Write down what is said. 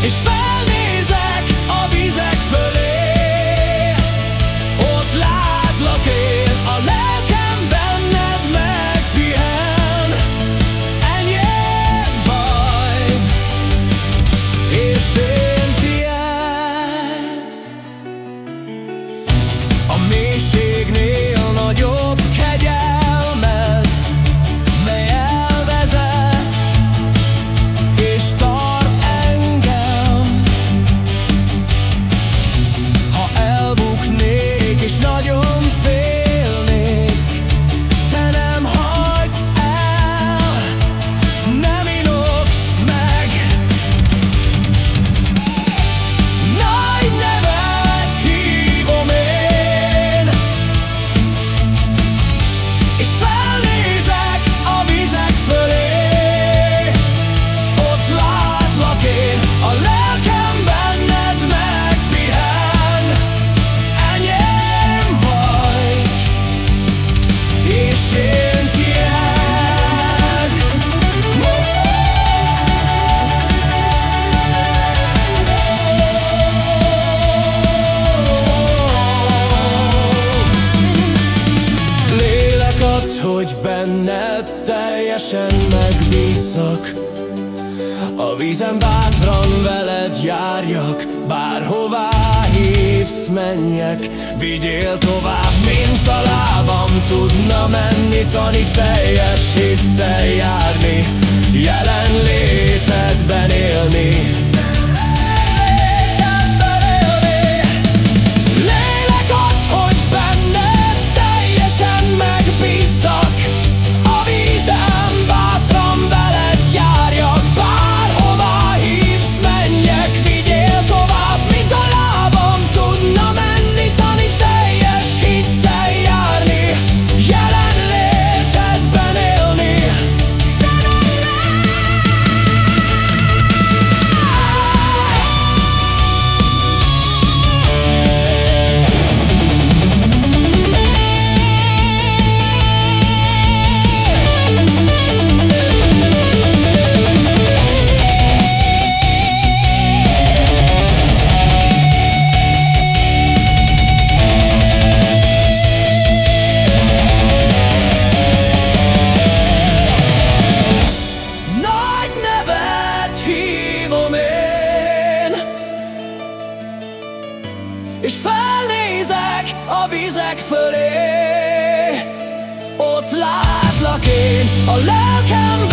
It's fine. Tudhatsz, hogy benned teljesen megbízak A vízem bátran veled járjak Bárhová hívsz, menjek. Vigyél tovább, mint a lábam tudna menni Taníts teljes hittel a vizek fölé. Ott látlak én, a lelkem